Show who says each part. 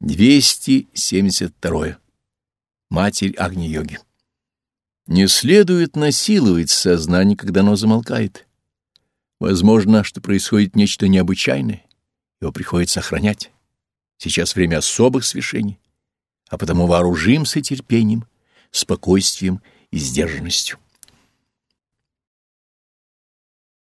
Speaker 1: 272. Матерь Агни-йоги. Не следует насиловать сознание, когда оно замолкает. Возможно, что происходит нечто необычайное, его приходится охранять. Сейчас время особых свершений, а потому вооружимся терпением, спокойствием и сдержанностью.